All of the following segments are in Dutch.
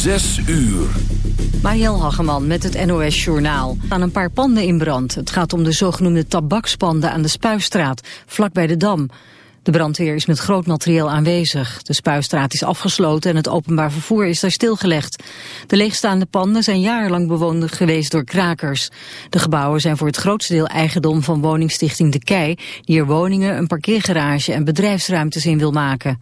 Zes uur. Mariel Hageman met het NOS Journaal. Aan een paar panden in brand. Het gaat om de zogenoemde tabakspanden aan de Spuistraat, vlakbij de Dam. De brandweer is met groot materieel aanwezig. De Spuistraat is afgesloten en het openbaar vervoer is daar stilgelegd. De leegstaande panden zijn jarenlang bewoond geweest door krakers. De gebouwen zijn voor het grootste deel eigendom van woningstichting De Kei... die er woningen, een parkeergarage en bedrijfsruimtes in wil maken.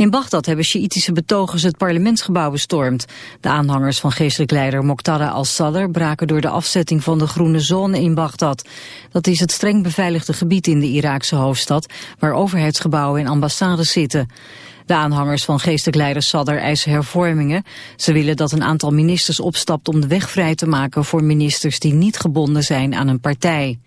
In Bagdad hebben Sjiïtische betogers het parlementsgebouw bestormd. De aanhangers van geestelijk leider Moqtada al-Sadr braken door de afzetting van de groene zone in Bagdad. Dat is het streng beveiligde gebied in de Iraakse hoofdstad, waar overheidsgebouwen en ambassades zitten. De aanhangers van geestelijk leider Sadr eisen hervormingen. Ze willen dat een aantal ministers opstapt om de weg vrij te maken voor ministers die niet gebonden zijn aan een partij.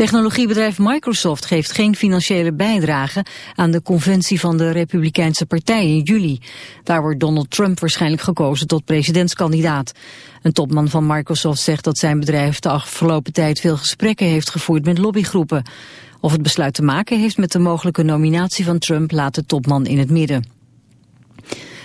Technologiebedrijf Microsoft geeft geen financiële bijdrage aan de conventie van de Republikeinse Partij in juli. Daar wordt Donald Trump waarschijnlijk gekozen tot presidentskandidaat. Een topman van Microsoft zegt dat zijn bedrijf de afgelopen tijd veel gesprekken heeft gevoerd met lobbygroepen. Of het besluit te maken heeft met de mogelijke nominatie van Trump laat de topman in het midden.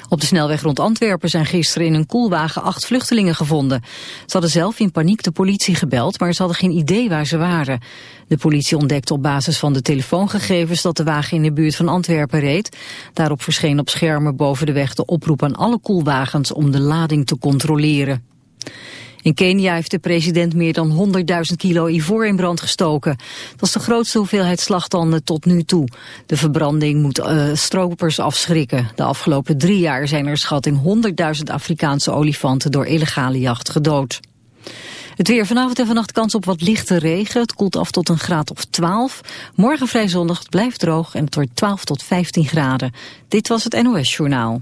Op de snelweg rond Antwerpen zijn gisteren in een koelwagen acht vluchtelingen gevonden. Ze hadden zelf in paniek de politie gebeld, maar ze hadden geen idee waar ze waren. De politie ontdekte op basis van de telefoongegevens dat de wagen in de buurt van Antwerpen reed. Daarop verscheen op schermen boven de weg de oproep aan alle koelwagens om de lading te controleren. In Kenia heeft de president meer dan 100.000 kilo ivoor in brand gestoken. Dat is de grootste hoeveelheid slagtanden tot nu toe. De verbranding moet uh, stropers afschrikken. De afgelopen drie jaar zijn er schatting 100.000 Afrikaanse olifanten door illegale jacht gedood. Het weer vanavond en vannacht kans op wat lichte regen. Het koelt af tot een graad of 12. Morgen vrij zondag, het blijft droog en het wordt 12 tot 15 graden. Dit was het NOS Journaal.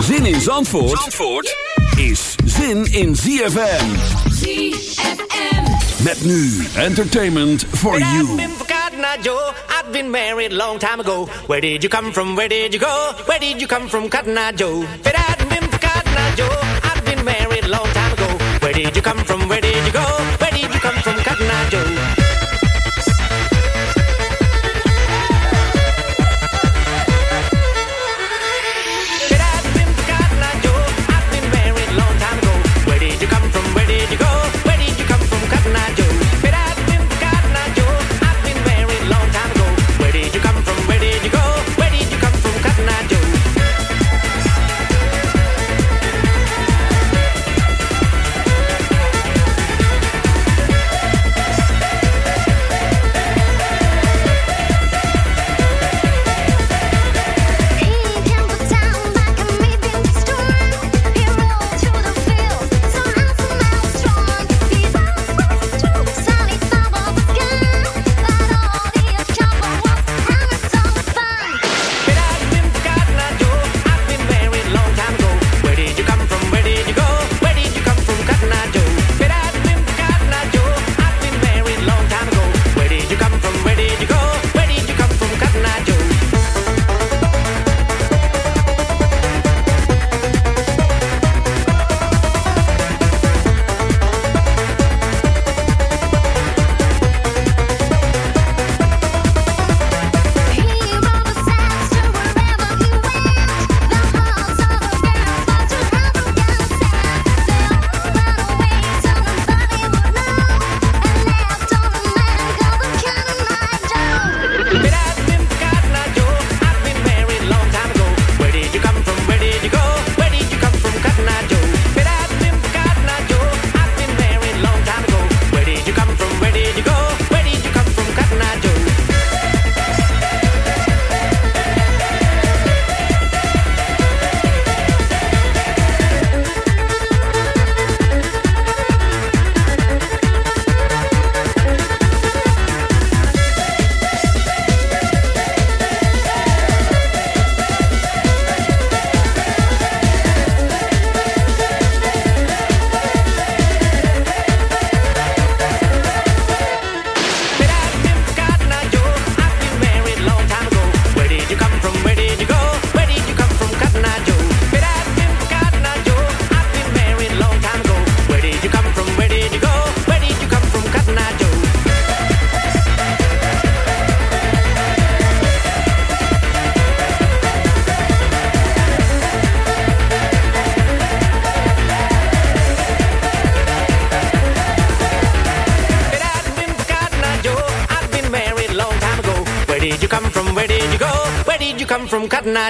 Zin in Zandvoort, Zandvoort is zin in ZFM. ZFM. Met nu entertainment for you. I've been forgotten, I Joe. I've been married long time ago. Where did you come from? Where did you go? Where did you come from, Cotton Eye Joe? Hadn't been for Cotton Eye Joe, I've been married long time ago. Where did you come from? Where did you go?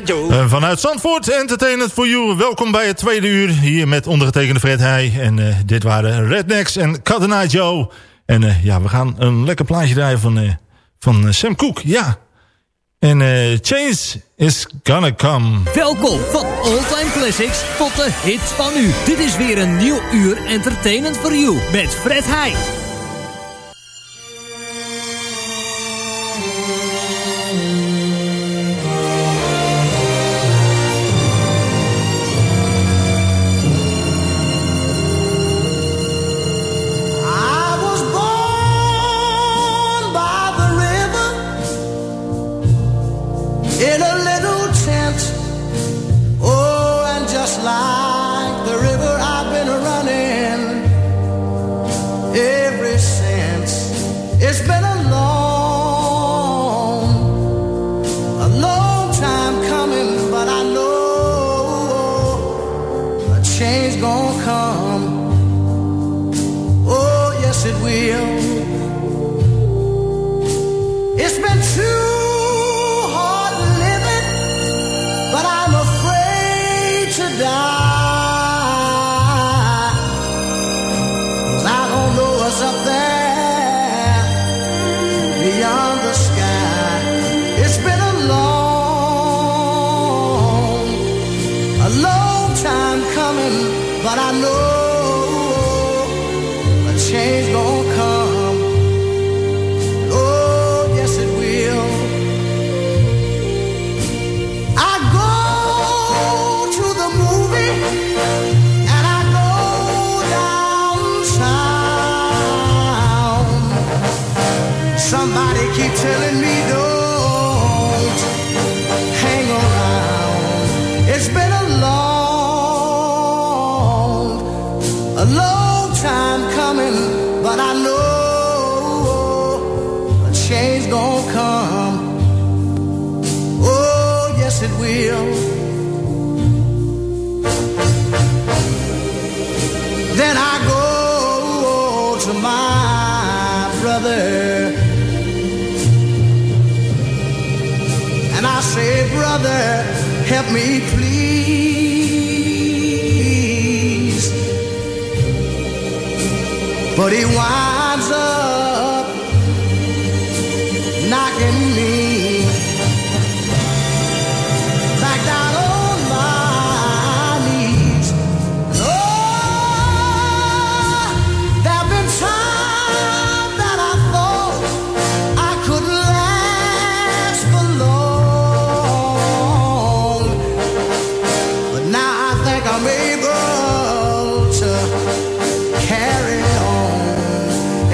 Uh, vanuit Zandvoort, Entertainment for You. Welkom bij het tweede uur hier met ondergetekende Fred Heij. En uh, dit waren Rednecks en Eye Joe. En uh, ja, we gaan een lekker plaatje draaien van, van Sam Cooke. Ja. En Change is gonna come. Welkom van All Time Classics tot de hits van nu. Dit is weer een nieuw uur Entertainment for You met Fred Heij. die. Help me please. But he winds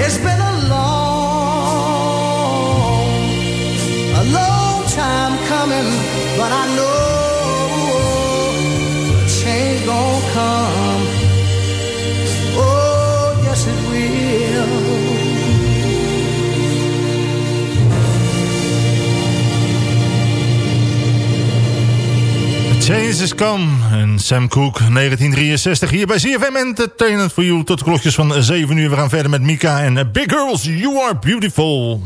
It's been a long, Change is come. En Sam Cooke, 1963, hier bij CFM Entertainment for You. Tot de klokjes van 7 uur. We gaan verder met Mika en Big Girls, You Are Beautiful.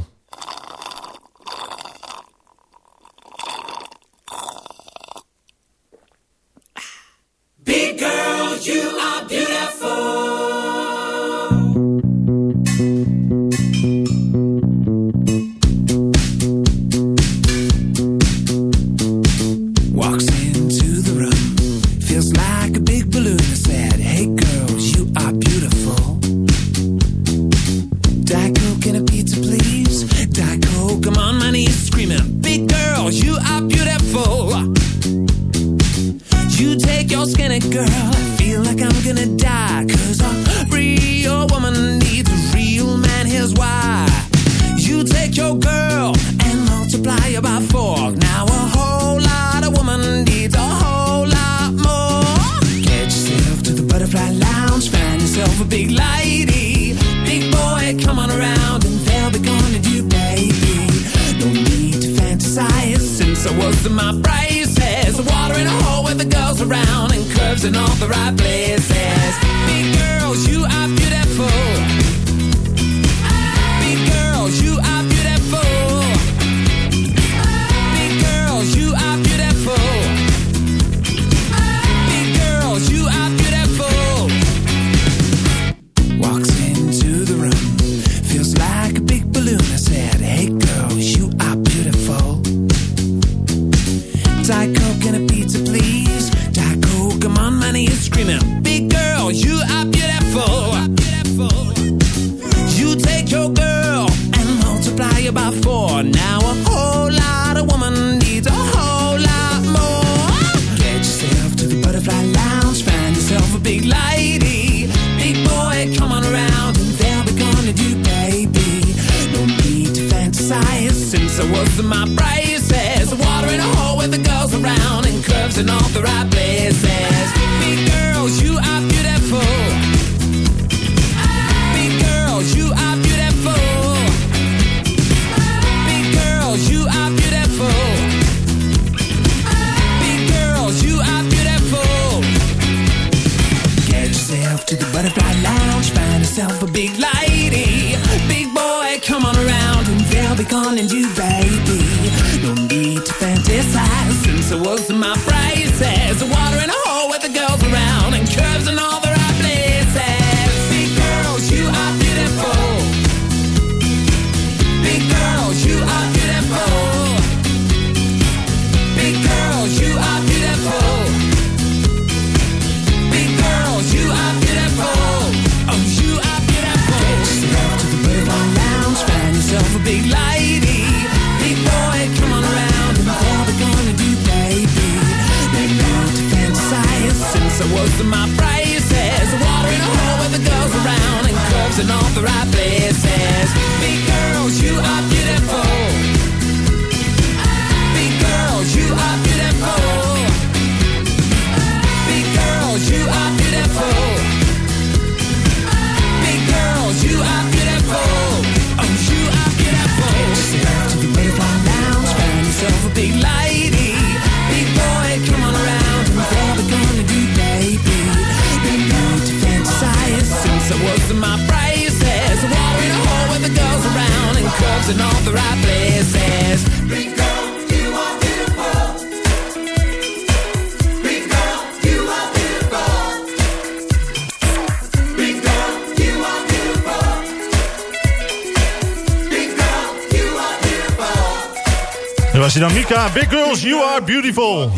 Big Girls, You Are Beautiful.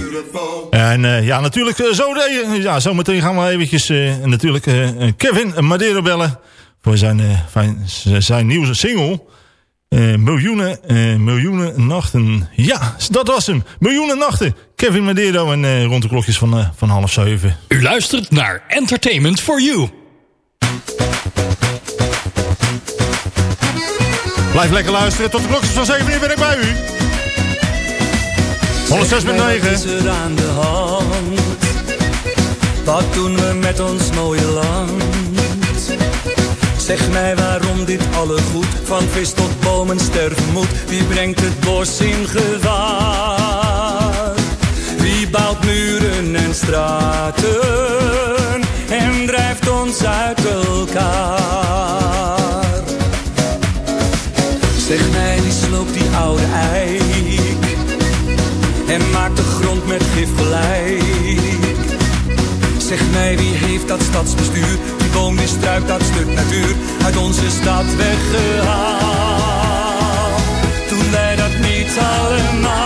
En eh, ja, natuurlijk, eh, zo, ja, zo meteen gaan we eventjes uh, natuurlijk Kevin Madero bellen. Voor zijn, zijn nieuwe single. miljoenen, miljoenen nachten. Ja, dat was hem. Miljoenen nachten. Kevin Madero en rond de klokjes van, van half zeven. U luistert naar Entertainment for You. Blijf lekker luisteren. Tot de klokjes van 7 uur ben ik bij u. 106,9. Wat doen we met ons mooie land? Zeg mij waarom dit alle goed, van vis tot bomen sterven moet. Wie brengt het bos in gevaar? Wie bouwt muren en straten en drijft ons uit elkaar? Zeg mij, wie sloopt die oude ei? en maakt de grond met gif gelijk. Zeg mij wie heeft dat stadsbestuur, die boom die struik dat stuk natuur, uit onze stad weggehaald. Toen wij dat niet allemaal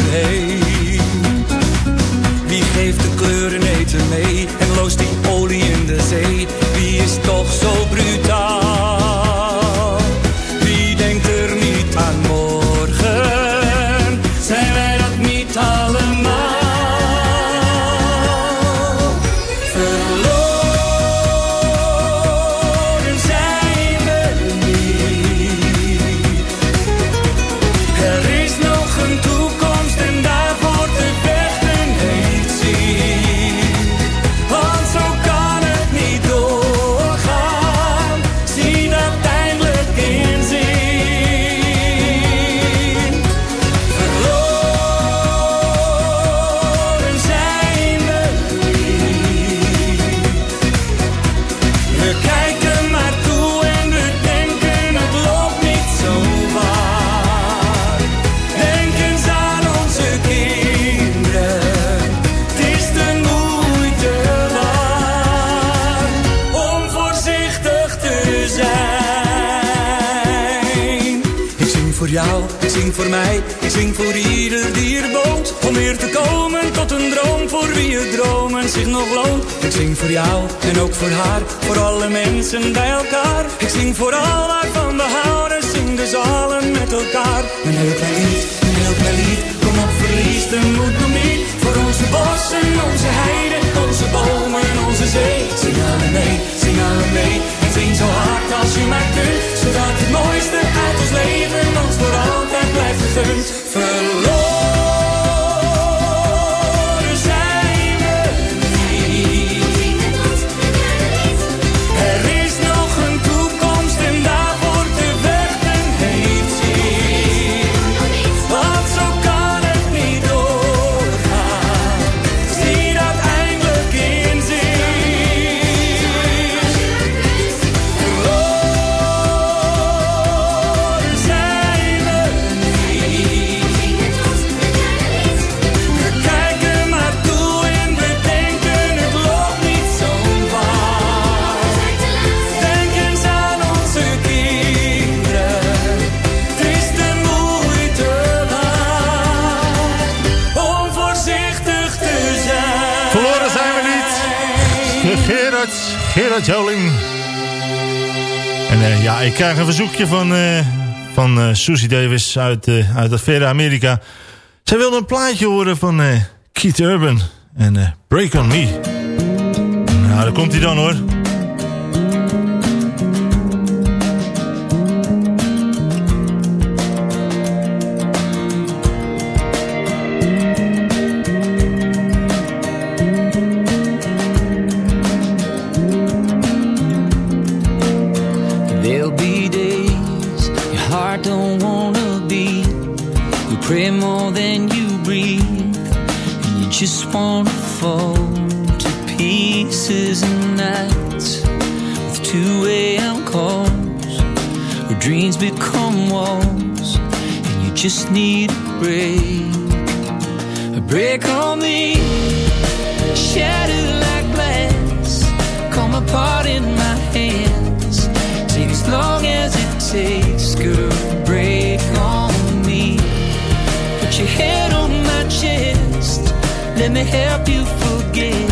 heen. Wie geeft de kleuren eten mee en loost die olie in de zee? Wie is toch zo bruut? En ook voor haar, voor alle mensen bij elkaar. Ik zing voor al waarvan we houden, zing dus allen met elkaar. Een heel klein lied, een heel klein lied, kom op verlies de moed nog niet. Voor onze bossen, onze heiden, onze bomen, onze zee. Zing allen mee, zing allen mee, en zing zo hard als je maar kunt. Zodat het mooiste uit ons leven ons voor altijd blijft gegund. Verloren Gerard, Joling. En eh, ja, ik krijg een verzoekje van, eh van eh Susie Davis uit, uit Amerika. Zij wilde een plaatje horen van Keith Urban. En Break On Me. Nou, daar komt hij dan hoor. Just need a break. A break on me, shattered like glass, come apart in my hands. Take as long as it takes, girl. Break on me. Put your head on my chest. Let me help you forget.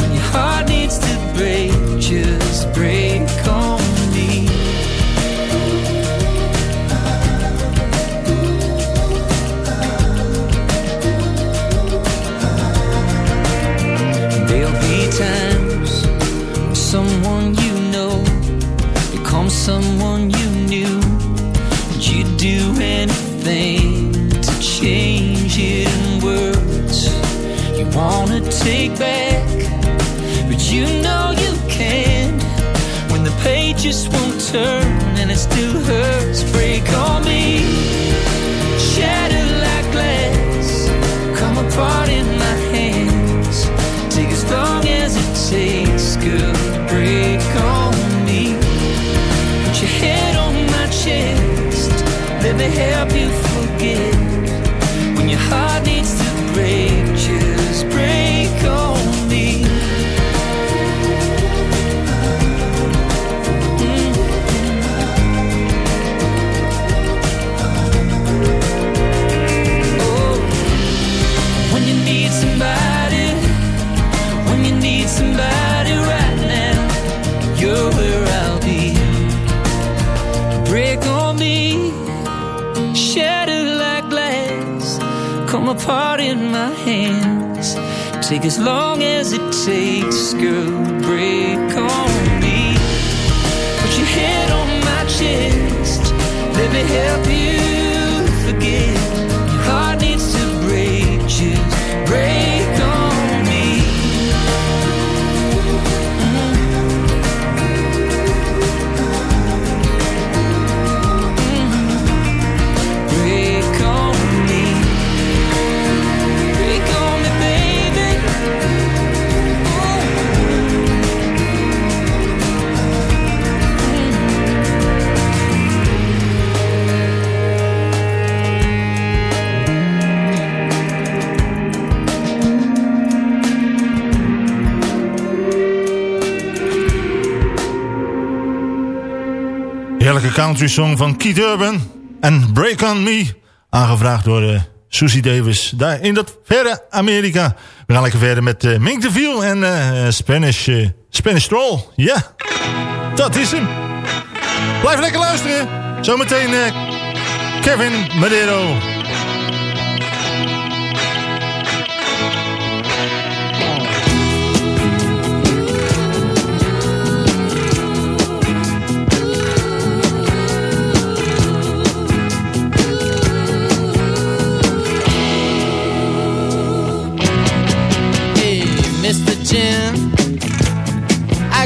When your heart needs to break, just break on me. To change it in words you wanna take back? But you know you can't when the pages won't turn and it still hurts. Break on me, help you forget. Apart in my hands. Take as long as it takes, girl. Break on me. Put your head on my chest. Let me help you song van Keith Urban. en Break On Me. Aangevraagd door uh, Susie Davis. Daar in dat verre Amerika. We gaan lekker verder met uh, Mink de Viel en uh, Spanish, Spanish Stroll. Ja, dat is hem. Blijf lekker luisteren. Zometeen Kevin Madero.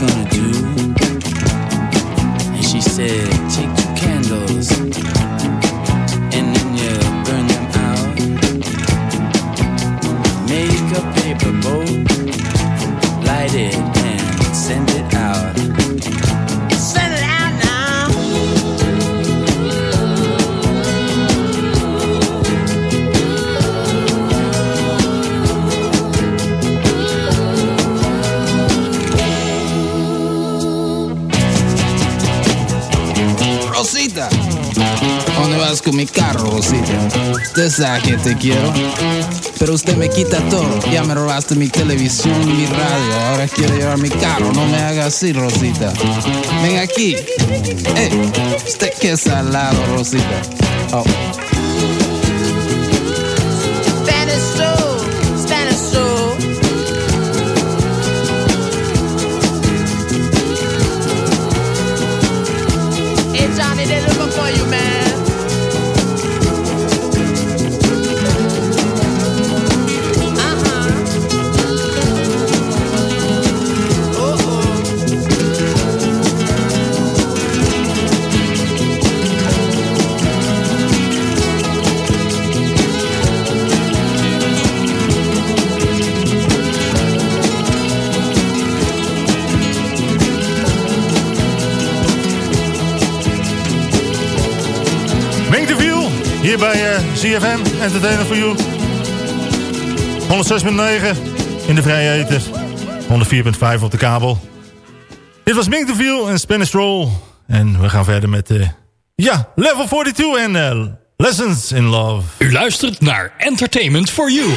Gonna do? And she said, Usted sabe que te quiero, pero usted me quita todo. Ya me robaste mi televisión, mi radio, ahora quiere llevar mi carro. No me haga así, Rosita. Ven aquí. Eh, usted que es salado, Rosita. Oh. CFM, Entertainer for You. 106.9 in de vrije ether. 104.5 op de kabel. Dit was Mink de Viel en Spanish Roll. En we gaan verder met, eh, ja, Level 42 en eh, Lessons in Love. U luistert naar Entertainment for You.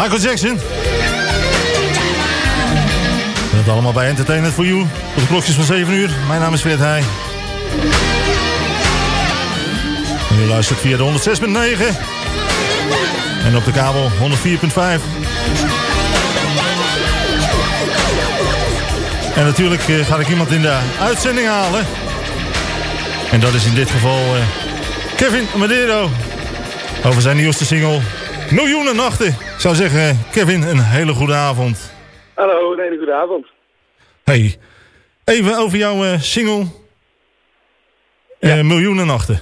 Michael Jackson. Dat allemaal bij Entertainment for You. Tot de klokjes van 7 uur. Mijn naam is Fred Heij. En u luistert via de 106.9. En op de kabel 104.5. En natuurlijk eh, ga ik iemand in de uitzending halen. En dat is in dit geval eh, Kevin Madero. Over zijn nieuwste single Miljoenen Nachten. Ik zou zeggen, Kevin, een hele goede avond. Hallo, een hele goede avond. Hey, even over jouw eh, single eh, Miljoenen Nachten.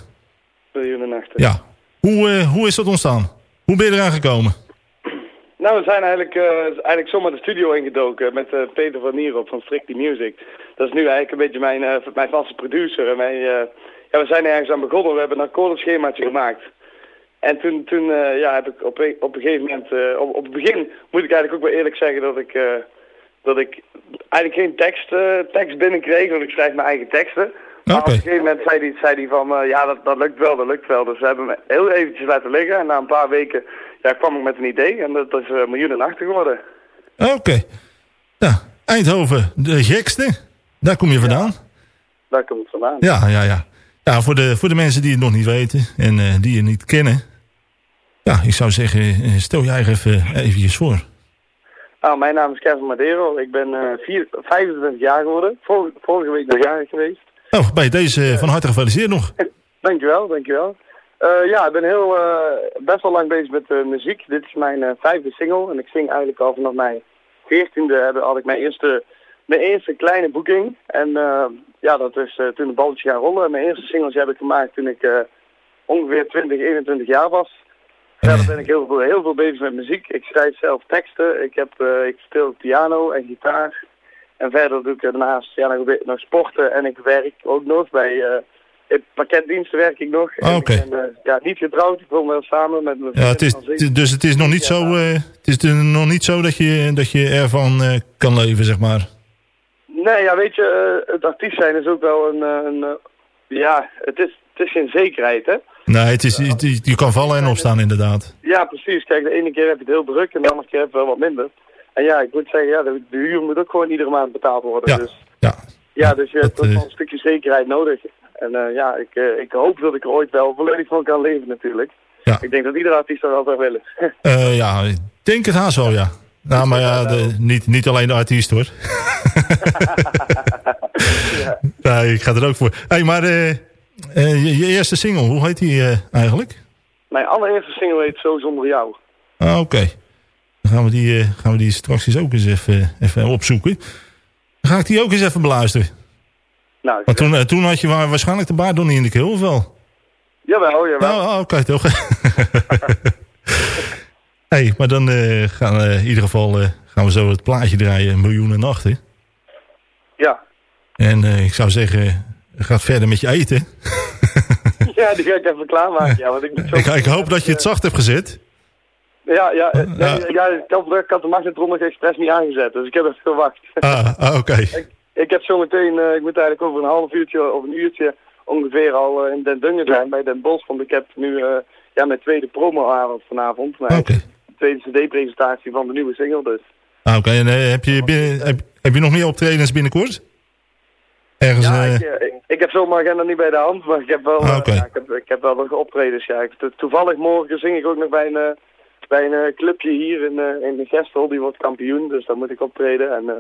Miljoenen nachten. Ja. Hoe, eh, hoe is dat ontstaan? Hoe ben je eraan gekomen? Nou, we zijn eigenlijk, eigenlijk zomaar de studio ingedoken met Peter van Nierop van Strictly Music. Dat is nu eigenlijk een beetje mijn, mijn vaste producer. En wij, ja, we zijn er ergens aan begonnen. We hebben een akkoordenschemaatje gemaakt. En toen, toen eh, ja, heb ik op, een- op een gegeven moment, eh, op, op het begin moet ik eigenlijk ook wel eerlijk zeggen dat ik, eh, dat ik eigenlijk geen tekst, tekst binnenkreeg, want ik schrijf mijn eigen teksten. Maar op een gegeven moment zei hij zei die van, ja dat, dat lukt wel, dat lukt wel. Dus we hebben me heel eventjes laten liggen en na een paar weken ja, kwam ik met een idee en dat is miljoenen nachten geworden. Oké. Nou, Eindhoven, de gekste. Daar kom je vandaan. Daar komt het vandaan. Ja, ja, ja. Ja, voor de, voor de mensen die het nog niet weten en eh, die je niet kennen. Ja, ik zou zeggen, eh, stel jij even eventjes voor. Nou, mijn naam is Kevin Madero. Ik ben eh, vier, 25 jaar geworden. Vorige, vorige week nog jarig geweest. Oh, bij deze eh, van harte gefeliciteerd nog. Dankjewel, dankjewel. Eh, ja, ik ben heel, eh, best wel lang bezig met eh, muziek. Dit is mijn eh, vijfde single en ik zing eigenlijk al vanaf mijn veertiende had ik mijn eerste, mijn eerste kleine boeking. En eh, ja, dat is eh, toen de balletje gaan rollen. Mijn eerste singles heb ik gemaakt toen ik eh, ongeveer 20, 21 jaar was. Verder ben ik heel veel, heel veel bezig met muziek. Ik schrijf zelf teksten. Ik, heb, ik speel piano en gitaar. En verder doe ik daarnaast ja, nog, nog sporten en ik werk ook nog bij... in pakketdiensten werk ik nog. Ah, oké. Ja, niet getrouwd, ik woon wel samen met mijn Ja, het is, dus het is nog niet zo, het is nog niet zo dat je, dat je ervan kan leven, zeg maar. Nee, ja, weet je, eh, het artiest zijn is ook wel een... eh, een eh, ja, het is, het is geen zekerheid, hè? Nee, het is, je kan vallen en opstaan inderdaad. Ja, precies. Kijk, de ene keer heb je het heel druk en de andere keer heb je wel wat minder. En ja, ik moet zeggen, ja, de, de huur moet ook gewoon iedere maand betaald worden. Ja, Dus, ja. ja, dus je hebt ook wel een stukje zekerheid nodig. En ja, ik, ik hoop dat ik er ooit wel volledig van kan leven natuurlijk. Ja. Ik denk dat iedere artiest dat wel zou willen. Eh, ja, ik denk het haast wel, ja. Nou, maar ja, de, niet, niet alleen de artiest hoor. nee, ik ga er ook voor. hey, maar eh, eh, je, je eerste single, hoe heet die eh, eigenlijk? Mijn allereerste single heet Zo Zonder Jou. Ah, oké. Dan gaan we, die, gaan we die straks eens ook eens even, even opzoeken. Dan ga ik die ook eens even beluisteren. Nou, toen, toen had je wa- waarschijnlijk de baard nog niet in de keel, of wel? jawel, jawel. Nou, ah, oké, toch. hey, maar dan eh, gaan we in ieder geval eh, gaan we zo het plaatje draaien, Miljoenen Nachten. Ja. En eh, ik zou zeggen, ga verder met je eten. ja, die ga ik even klaarmaken. Ja, want ik, moet zo Ik, ik hoop dat je het zacht hebt gezet. Ja, ja, Ja. nee, ja ik, had, de magnetron nog expres niet aangezet, dus ik heb even gewacht. Ah, ah oké. Ik heb zometeen, eh ik moet eigenlijk over een half uurtje of een uurtje ongeveer al in Den Dungen zijn bij Den Bosch. Want ik heb nu ja, mijn tweede promoavond vanavond. Mijn tweede cd-presentatie van de nieuwe single dus. Ah, oké. En eh, heb, je binnen, heb, heb je nog meer optredens binnenkort? Ergens... Ja, eh, ik, eh, ik, ik heb zomaar agenda niet bij de hand, maar ik heb wel, Ah, eh, ja, ik heb, ik heb wel nog optredens. Ja. Ik, to- toevallig morgen zing ik ook nog bij een, eh, bij een eh, clubje hier in, eh, in de Gestel. Die wordt kampioen, dus daar moet ik optreden. En eh,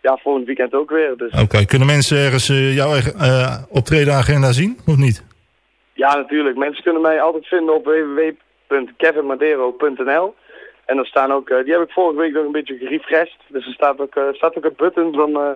ja, volgend weekend ook weer. Dus Oké, kunnen mensen ergens eh, jouw eh, optredenagenda zien, of niet? Ja, natuurlijk. Mensen kunnen mij altijd vinden op www.kevinmadero.nl. En er staan ook, eh, die heb ik vorige week nog een beetje gerefreshed. Dus er staat ook, eh, staat ook een button van eh,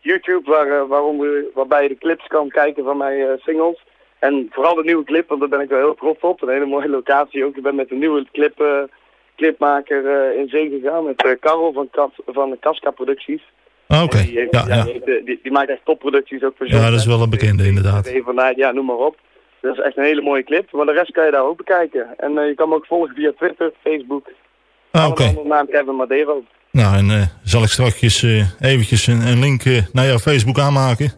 YouTube waar, waaronder, waarbij je de clips kan kijken van mijn singles. En vooral de nieuwe clip, want daar ben ik wel heel trots op. Een hele mooie locatie ook. Ik ben met een nieuwe clip, clipmaker in zee gegaan met Karel van, Kas, van de Casca Producties. Ah, oké. Die, Ja, ja, die, die, die maakt echt topproducties ook voor ja, dat is wel een bekende inderdaad. Ja, noem maar op. Dat is echt een hele mooie clip. Maar de rest kan je daar ook bekijken. En je kan me ook volgen via Twitter, Facebook. Ah, oké. Naam Kevin Madero. Nou, en eh, zal ik straks eh, eventjes een, een link eh, naar jouw Facebook aanmaken.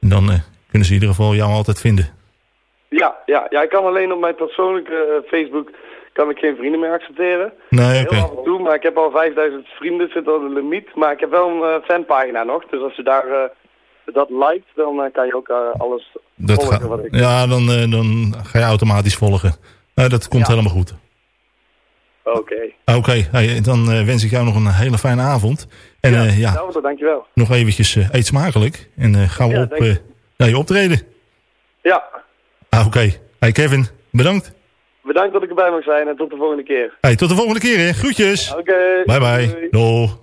En dan kunnen ze in ieder geval jou altijd vinden. Ja, ja, ja, ik kan alleen op mijn persoonlijke Facebook kan ik geen vrienden meer accepteren. Nee, oké. Heel af en toe, maar ik heb al 5000 vrienden, zit al de limiet. Maar ik heb wel een fanpagina nog. Dus als je daar dat liked, dan kan je ook alles Dat volgen ga, wat ik... ja, dan, dan ga je automatisch volgen. Nou, dat komt helemaal goed. Oké. Oké, hey, dan eh, wens ik jou nog een hele fijne avond. En ja, ja Hetzelfde, dankjewel. nog eventjes eh, eet smakelijk. En eh, gaan we Ja, op eh, naar je optreden. Ja, Ah, Oké. Hey Kevin, bedankt. bedankt dat ik erbij mag zijn en tot de volgende keer. Hey, tot de volgende keer, hè. Groetjes. Oké. Bye bye. Doei. Doeg.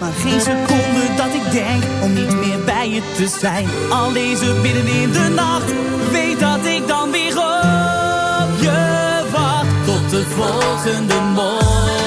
Maar geen seconde dat ik denk om niet meer bij je te zijn. Al deze binnen in de nacht, de volgende morgen.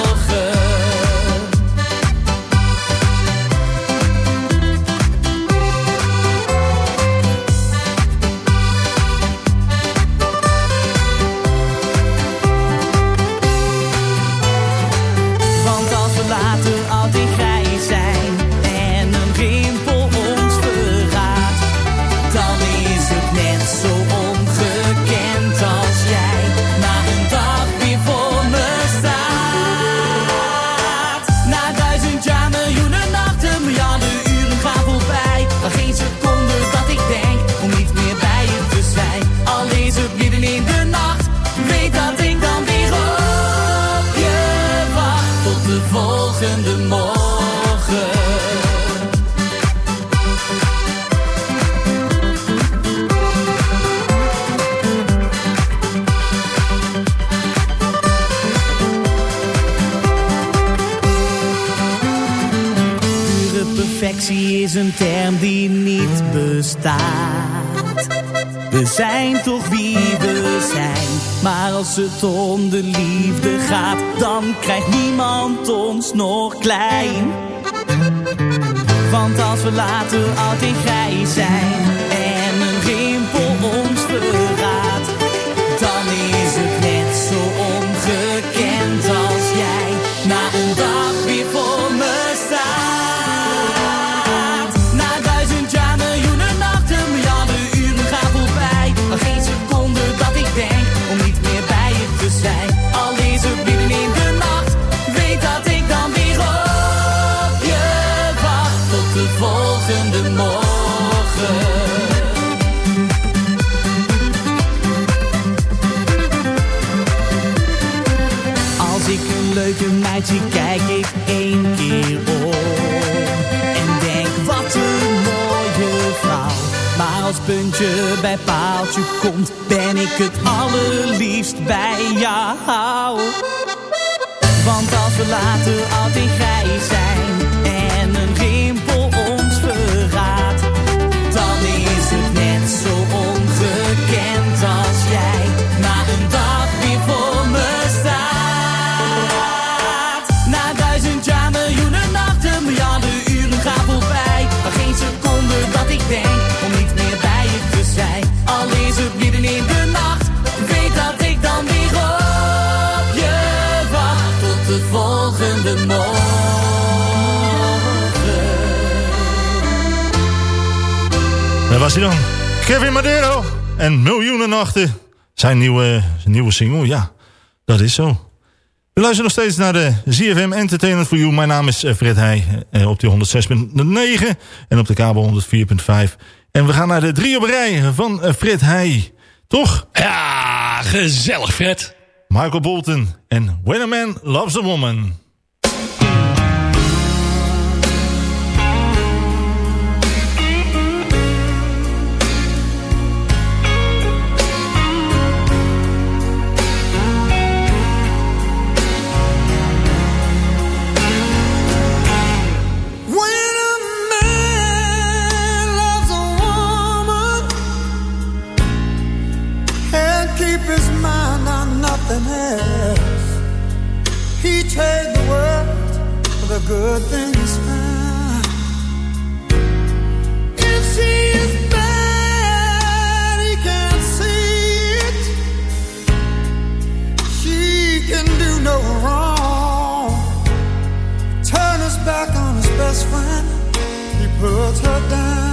We zijn toch wie we zijn, maar als het om de liefde gaat, dan krijgt niemand ons nog klein. Want als we later en grijs zijn puntje bij paaltje komt, ben ik het allerliefst bij jou. Want als we later oud en Daar was hij dan. Kevin Madero en Miljoenen Nachten. Zijn nieuwe, zijn nieuwe single, ja. Dat is zo. We luisteren nog steeds naar de ZFM Entertainment for You. Mijn naam is eh, Fred Heij eh, op die 106.9 en op de kabel 104.5. En we gaan naar de drie op rij van eh, Fred Heij. Toch? Ja, gezellig Fred. Michael Bolton en When a Man Loves a Woman. Best friend. He puts her down.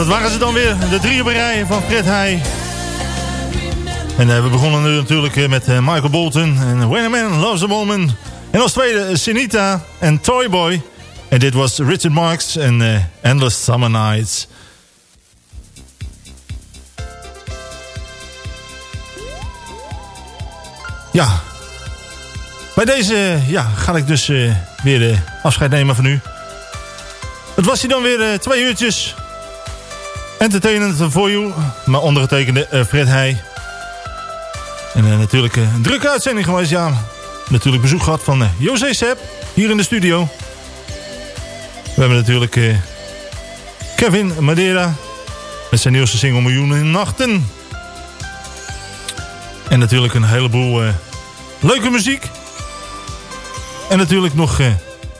Waren ze dan weer, de drie rij van Fred Heij. En uh, we begonnen nu natuurlijk uh, met uh, Michael Bolton en When a Man Loves a Woman. En als tweede Sinita en Toyboy. En dit was Richard Marx en Endless Summer Nights. Ja. Bij deze ja, ga ik dus weer afscheid nemen van u. Het was hier dan weer twee uurtjes Entertainment voor you. Maar ondergetekende uh, Fred Heij. En uh, natuurlijk uh, een drukke uitzending geweest, ja. Natuurlijk bezoek gehad van José Sepp. Hier in de studio. We hebben natuurlijk Kevin Madeira. Met zijn nieuwste single Miljoenen Nachten. En natuurlijk een heleboel leuke muziek. En natuurlijk nog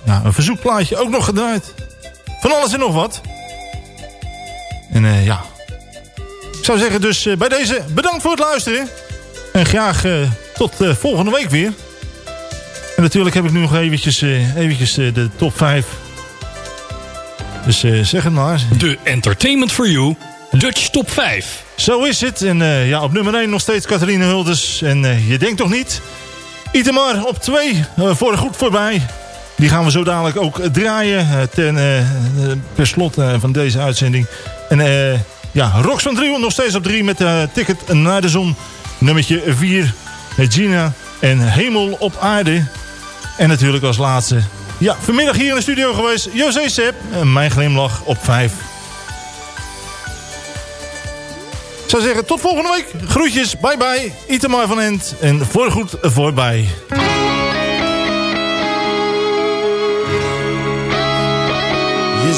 ja, een verzoekplaatje ook nog gedraaid. Van alles en nog wat. En uh, ja, ik zou zeggen dus uh, bij deze bedankt voor het luisteren. En graag uh, tot volgende week weer. En natuurlijk heb ik nu nog eventjes, eventjes de top 5. Dus zeg het maar. De Entertainment for You Dutch Top 5. Zo is het. En ja, op nummer 1 nog steeds Catharine Hulders. En je denkt toch niet? Itemar op 2, voor goed voorbij. Die gaan we zo dadelijk ook draaien ten, per slot van deze uitzending. En ja, Rox van Driel nog steeds op 3 met Ticket naar de Zon. Nummertje 4, Gina en Hemel op aarde. En natuurlijk als laatste, ja, vanmiddag hier in de studio geweest, José Sepp. Mijn glimlach op 5. Ik zou zeggen, tot volgende week. Groetjes, bye bye. Itemar van End en voorgoed voorbij.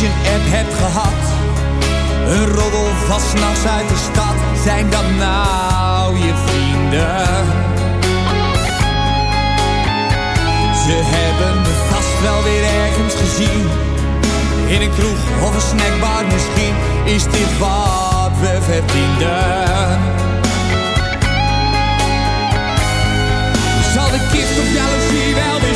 Weet dat je een app hebt gehad. Een roddel van 's nachts uit de stad. Zijn dat nou je vrienden? Ze hebben me vast wel weer ergens gezien. In een kroeg of een snackbar misschien. Is dit wat we verdienden? Zal de kist op jaloezie wel weer